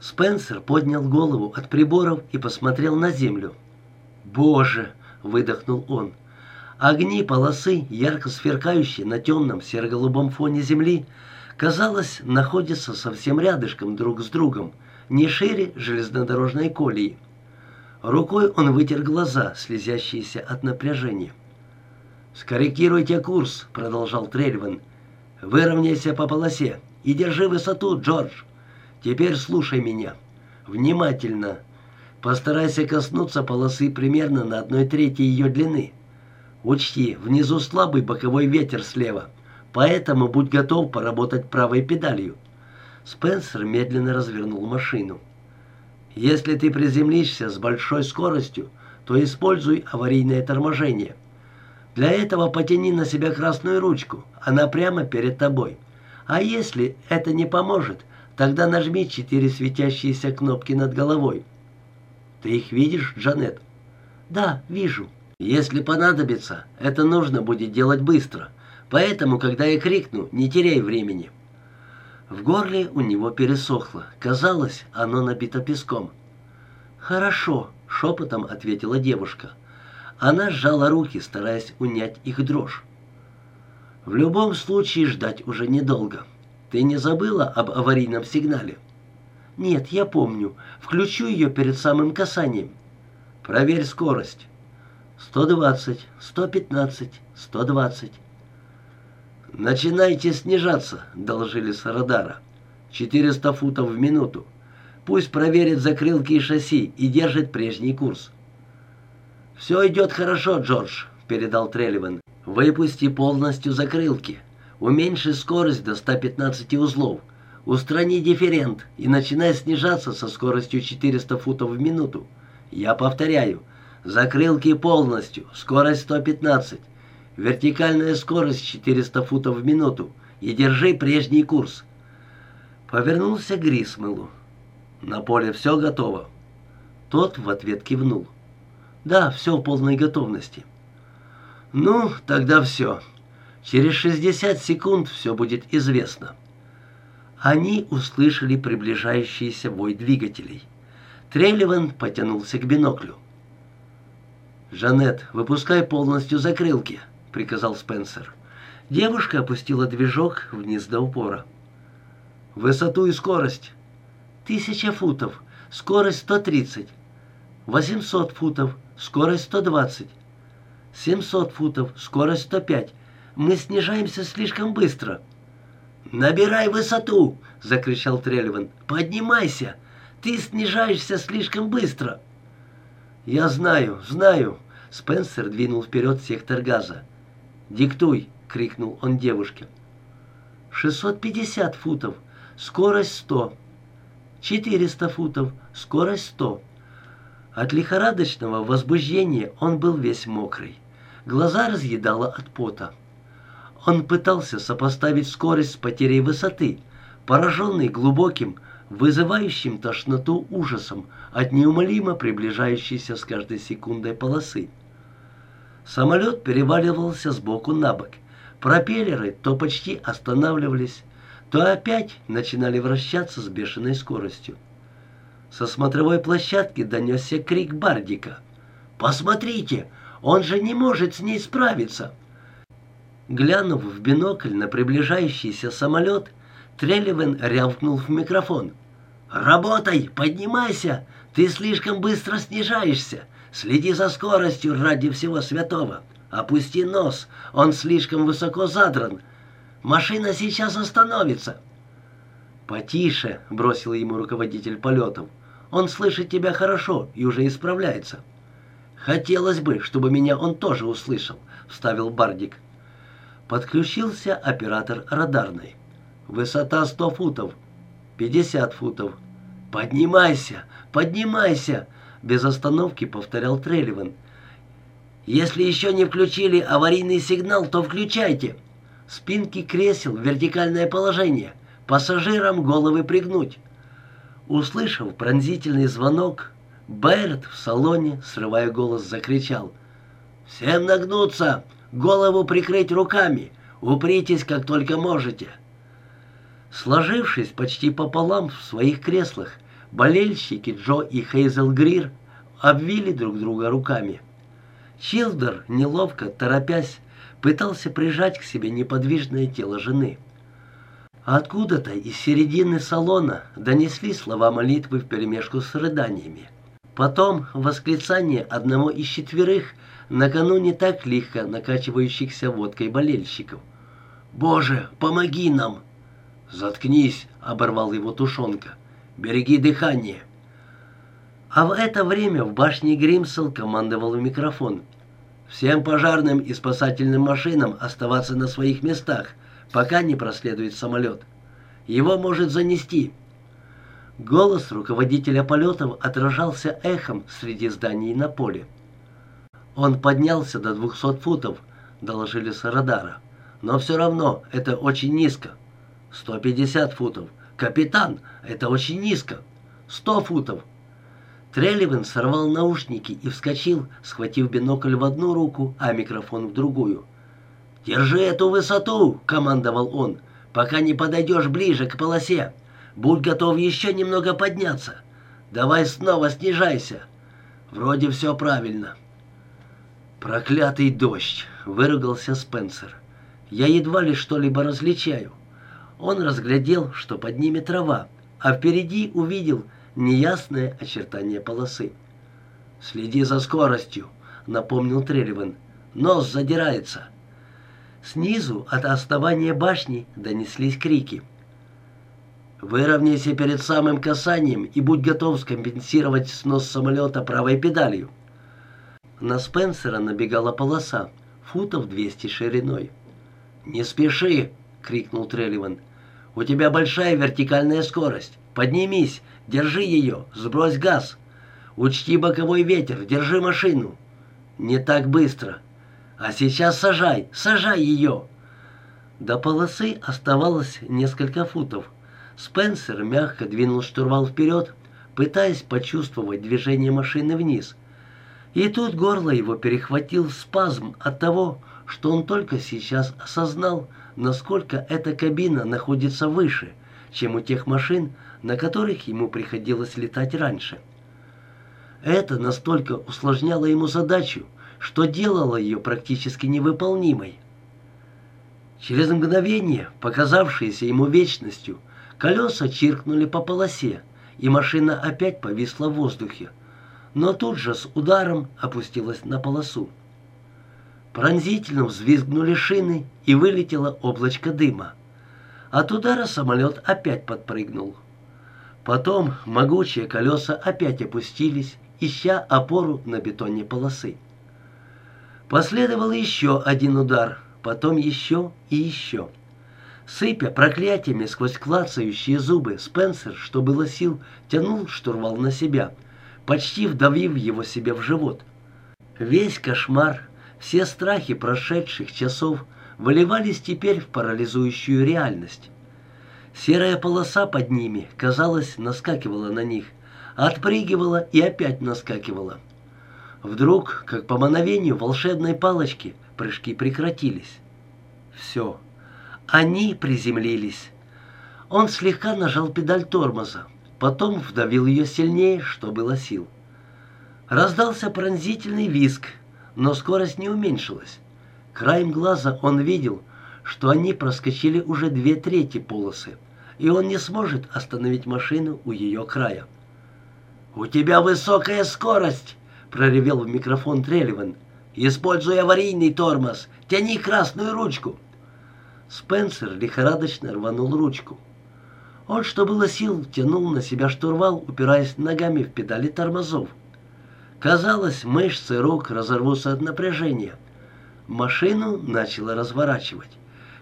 Спенсер поднял голову от приборов и посмотрел на землю. «Боже!» — выдохнул он. Огни полосы, ярко сверкающие на темном серо-голубом фоне земли, казалось, находятся совсем рядышком друг с другом, не шире железнодорожной колеи. Рукой он вытер глаза, слезящиеся от напряжения. «Скорректируйте курс», — продолжал Трельван. «Выровняйся по полосе и держи высоту, Джордж. Теперь слушай меня. Внимательно. Постарайся коснуться полосы примерно на одной трети ее длины. Учти, внизу слабый боковой ветер слева, поэтому будь готов поработать правой педалью. Спенсер медленно развернул машину. Если ты приземлишься с большой скоростью, то используй аварийное торможение. Для этого потяни на себя красную ручку, она прямо перед тобой. А если это не поможет, тогда нажми четыре светящиеся кнопки над головой. Ты их видишь, Джанет? Да, вижу. Если понадобится, это нужно будет делать быстро. Поэтому, когда я крикну, не теряй времени. В горле у него пересохло. Казалось, оно набито песком. «Хорошо», — шепотом ответила девушка. Она сжала руки, стараясь унять их дрожь. «В любом случае ждать уже недолго. Ты не забыла об аварийном сигнале?» «Нет, я помню. Включу ее перед самым касанием». «Проверь скорость». Сто двадцать, сто пятнадцать, сто двадцать. «Начинайте снижаться», — доложили с радара. «Четыреста футов в минуту. Пусть проверит закрылки и шасси и держит прежний курс». «Все идет хорошо, Джордж», — передал Трелливан. «Выпусти полностью закрылки. Уменьши скорость до 115 узлов. Устрани дифферент и начинай снижаться со скоростью 400 футов в минуту. Я повторяю, Закрылки полностью. Скорость 115. Вертикальная скорость 400 футов в минуту. И держи прежний курс. Повернулся к. На поле все готово. Тот в ответ кивнул. Да, все в полной готовности. Ну, тогда все. Через 60 секунд все будет известно. Они услышали приближающийся вой двигателей. Трелливан потянулся к биноклю. «Жанет, выпускай полностью закрылки», — приказал Спенсер. Девушка опустила движок вниз до упора. «Высоту и скорость». «Тысяча футов, скорость 130. 800 футов, скорость 120. 700 футов, скорость 105. Мы снижаемся слишком быстро». «Набирай высоту!» — закричал Трельван. «Поднимайся! Ты снижаешься слишком быстро!» «Я знаю, знаю!» Спенсер двинул вперед сектор газа. «Диктуй!» — крикнул он девушке. «Шестьсот пятьдесят футов, скорость сто. Четыреста футов, скорость сто». От лихорадочного возбуждения он был весь мокрый. Глаза разъедало от пота. Он пытался сопоставить скорость с потерей высоты, пораженный глубоким, вызывающим тошноту ужасом от неумолимо приближающейся с каждой секундой полосы. Самолет переваливался сбоку на бок. Пропеллеры то почти останавливались, то опять начинали вращаться с бешеной скоростью. Со смотровой площадки донесся крик Бардика. «Посмотрите, он же не может с ней справиться!» Глянув в бинокль на приближающийся самолет, Трелливен рявкнул в микрофон. «Работай, поднимайся! Ты слишком быстро снижаешься! Следи за скоростью ради всего святого! Опусти нос, он слишком высоко задран! Машина сейчас остановится!» «Потише!» — бросил ему руководитель полетов. «Он слышит тебя хорошо и уже исправляется». «Хотелось бы, чтобы меня он тоже услышал», — вставил Бардик. Подключился оператор радарной. Высота сто футов. пятьдесят футов. Поднимайся, поднимайся, без остановки повторял Трелливан. Если еще не включили аварийный сигнал, то включайте. Спинки кресел в вертикальное положение. Пассажирам головы пригнуть. Услышав пронзительный звонок, Байрет в салоне, срывая голос, закричал. «Всем нагнуться! Голову прикрыть руками! Упритесь, как только можете!» Сложившись почти пополам в своих креслах, Болельщики Джо и Хейзел Грир обвили друг друга руками. Чилдер, неловко, торопясь, пытался прижать к себе неподвижное тело жены. Откуда-то из середины салона донесли слова молитвы вперемешку с рыданиями. Потом восклицание одного из четверых, накануне так лихо накачивающихся водкой болельщиков. «Боже, помоги нам!» «Заткнись!» — оборвал его тушенка. «Береги дыхание!» А в это время в башне Гримсел командовал в микрофон. «Всем пожарным и спасательным машинам оставаться на своих местах, пока не проследует самолет. Его может занести». Голос руководителя полетов отражался эхом среди зданий на поле. «Он поднялся до 200 футов», — доложили с радара. «Но все равно это очень низко. 150 футов. Капитан, это очень низко. 100 футов». Трелливен сорвал наушники и вскочил, схватив бинокль в одну руку, а микрофон в другую. «Держи эту высоту!» — командовал он, — «пока не подойдешь ближе к полосе. Будь готов еще немного подняться. Давай снова снижайся. Вроде все правильно». «Проклятый дождь!» — выругался Спенсер. «Я едва ли что-либо различаю». Он разглядел, что под ними трава, а впереди увидел неясное очертание полосы. «Следи за скоростью», — напомнил Трелливан. «Нос задирается». Снизу от основания башни донеслись крики. «Выровняйся перед самым касанием и будь готов скомпенсировать снос самолета правой педалью». На Спенсера набегала полоса, футов 200 шириной. «Не спеши!» — крикнул Трелливан. «У тебя большая вертикальная скорость. Поднимись, держи ее, сбрось газ. Учти боковой ветер, держи машину. Не так быстро. А сейчас сажай, сажай ее!» До полосы оставалось несколько футов. Спенсер мягко двинул штурвал вперед, пытаясь почувствовать движение машины вниз. И тут горло его перехватил спазм от того, что он только сейчас осознал, насколько эта кабина находится выше, чем у тех машин, на которых ему приходилось летать раньше. Это настолько усложняло ему задачу, что делало ее практически невыполнимой. Через мгновение, показавшееся ему вечностью, колеса чиркнули по полосе, и машина опять повисла в воздухе, но тут же с ударом опустилась на полосу. Пронзительно взвизгнули шины, и вылетело облачко дыма. От удара самолет опять подпрыгнул. Потом могучие колеса опять опустились, ища опору на бетонной полосы. Последовал еще один удар, потом еще и еще. Сыпя проклятиями сквозь клацающие зубы, Спенсер, что было сил, тянул штурвал на себя, почти вдавив его себе в живот. Весь кошмар, все страхи прошедших часов выливались теперь в парализующую реальность. Серая полоса под ними, казалось, наскакивала на них, отпрыгивала и опять наскакивала. Вдруг, как по мановению волшебной палочки, прыжки прекратились. Все. Они приземлились. Он слегка нажал педаль тормоза, потом вдавил ее сильнее, что было сил. Раздался пронзительный визг, но скорость не уменьшилась. Краем глаза он видел, что они проскочили уже две трети полосы, и он не сможет остановить машину у ее края. «У тебя высокая скорость!» проревел в микрофон Трелливан. «Используй аварийный тормоз! Тяни красную ручку!» Спенсер лихорадочно рванул ручку. Он, что было сил, тянул на себя штурвал, упираясь ногами в педали тормозов. Казалось, мышцы рук разорвутся от напряжения. Машину начало разворачивать.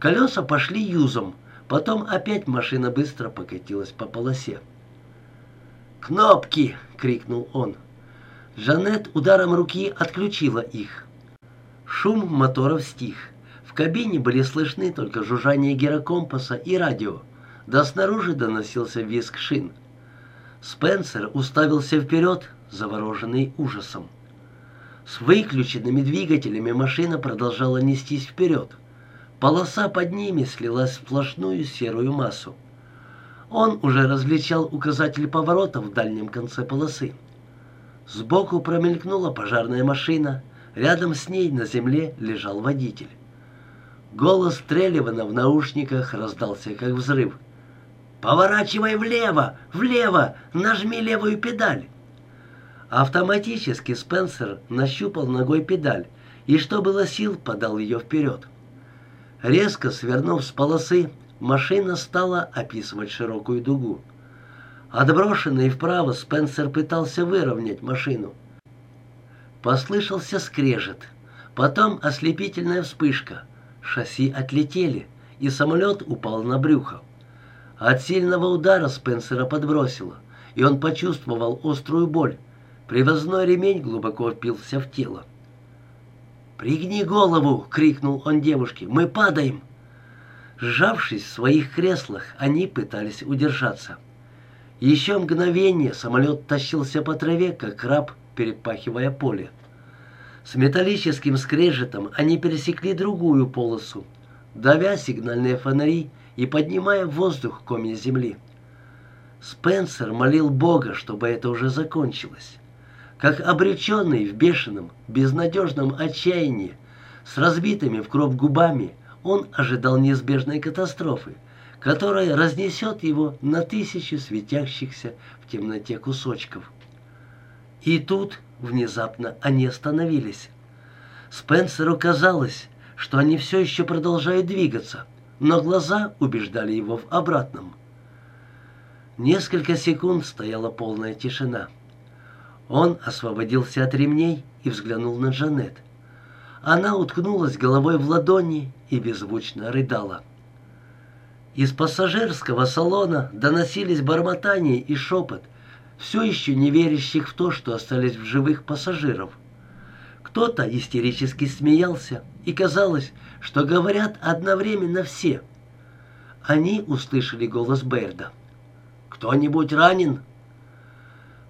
Колеса пошли юзом, потом опять машина быстро покатилась по полосе. «Кнопки!» — крикнул он. Жанет ударом руки отключила их. Шум моторов стих. В кабине были слышны только жужжание гирокомпаса и радио. Да снаружи доносился визг шин. Спенсер уставился вперед, завороженный ужасом. С выключенными двигателями машина продолжала нестись вперед. Полоса под ними слилась в сплошную серую массу. Он уже различал указатель поворота в дальнем конце полосы. Сбоку промелькнула пожарная машина. Рядом с ней на земле лежал водитель. Голос Трелевана в наушниках раздался, как взрыв. «Поворачивай влево! Влево! Нажми левую педаль!» Автоматически Спенсер нащупал ногой педаль и, что было сил, подал ее вперед. Резко свернув с полосы, машина стала описывать широкую дугу. Отброшенный вправо, Спенсер пытался выровнять машину. Послышался скрежет, потом ослепительная вспышка. Шасси отлетели, и самолет упал на брюхо. От сильного удара Спенсера подбросило, и он почувствовал острую боль. Привозной ремень глубоко впился в тело. «Пригни голову!» — крикнул он девушке. «Мы падаем!» Сжавшись в своих креслах, они пытались удержаться. Еще мгновение самолет тащился по траве, как краб, перепахивая поле. С металлическим скрежетом они пересекли другую полосу, давя сигнальные фонари и поднимая в воздух комья земли. Спенсер молил Бога, чтобы это уже закончилось. Как обреченный в бешеном, безнадежном отчаянии, с разбитыми в кровь губами, он ожидал неизбежной катастрофы — которая разнесет его на тысячи светящихся в темноте кусочков. И тут внезапно они остановились. Спенсеру казалось, что они все еще продолжают двигаться, но глаза убеждали его в обратном. Несколько секунд стояла полная тишина. Он освободился от ремней и взглянул на Джанет. Она уткнулась головой в ладони и беззвучно рыдала. Из пассажирского салона доносились бормотание и шепот, все еще не верящих в то, что остались в живых пассажиров. Кто-то истерически смеялся, и казалось, что говорят одновременно все. Они услышали голос Берда. «Кто-нибудь ранен?»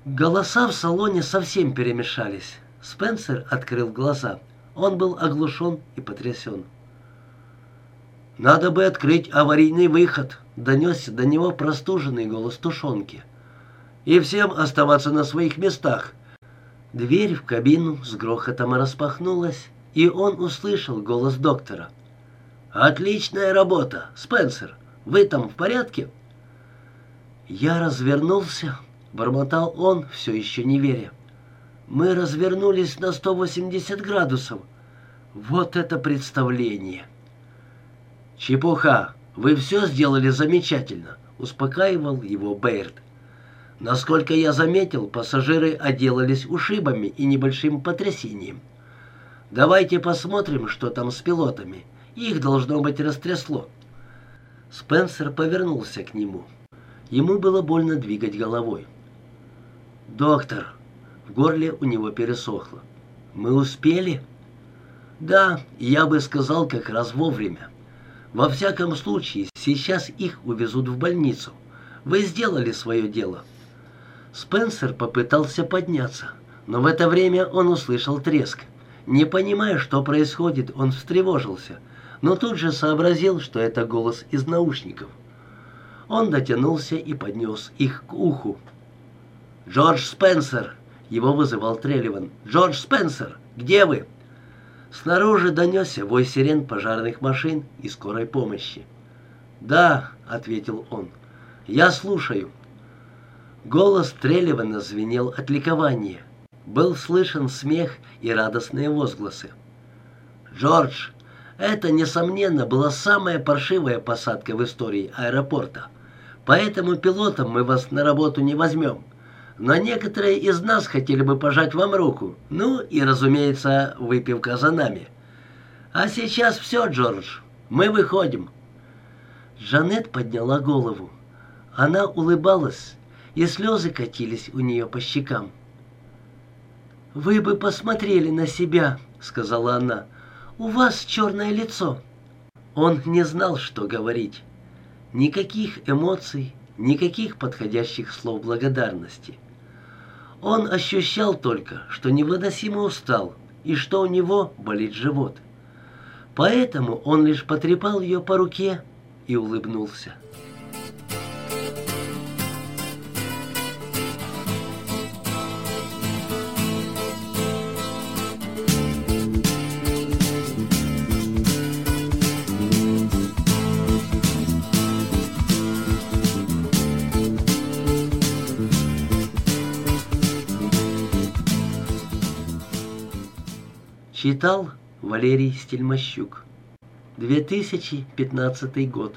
Голоса в салоне совсем перемешались. Спенсер открыл глаза. Он был оглушен и потрясен. «Надо бы открыть аварийный выход», — донесся до него простуженный голос тушенки. «И всем оставаться на своих местах». Дверь в кабину с грохотом распахнулась, и он услышал голос доктора. «Отличная работа, Спенсер. Вы там в порядке?» Я развернулся, бормотал он, все еще не веря. Мы развернулись на 180 градусов. Вот это представление! «Чепуха! Вы все сделали замечательно!» — успокаивал его Бэйрд. Насколько я заметил, пассажиры отделались ушибами и небольшим потрясением. Давайте посмотрим, что там с пилотами. Их, должно быть, растрясло. Спенсер повернулся к нему. Ему было больно двигать головой. «Доктор!» В горле у него пересохло. «Мы успели?» «Да, я бы сказал, как раз вовремя. Во всяком случае, сейчас их увезут в больницу. Вы сделали свое дело». Спенсер попытался подняться, но в это время он услышал треск. Не понимая, что происходит, он встревожился, но тут же сообразил, что это голос из наушников. Он дотянулся и поднес их к уху. «Джордж Спенсер!» — его вызывал Трелливан. «Джордж Спенсер, где вы?» Снаружи донесся вой сирен пожарных машин и скорой помощи. «Да», — ответил он, — «я слушаю». Голос Трелевана звенел от ликования. Был слышен смех и радостные возгласы. «Джордж, это, несомненно, была самая паршивая посадка в истории аэропорта. Поэтому пилотом мы вас на работу не возьмем но некоторые из нас хотели бы пожать вам руку. Ну и, разумеется, выпивка за нами. А сейчас все, Джордж, мы выходим». Жанет подняла голову. Она улыбалась, и слезы катились у нее по щекам. «Вы бы посмотрели на себя», — сказала она. «У вас черное лицо». Он не знал, что говорить. Никаких эмоций, никаких подходящих слов благодарности. Он ощущал только, что невыносимо устал и что у него болит живот. Поэтому он лишь потрепал ее по руке и улыбнулся. Читал Валерий Стельмощук. 2015 год.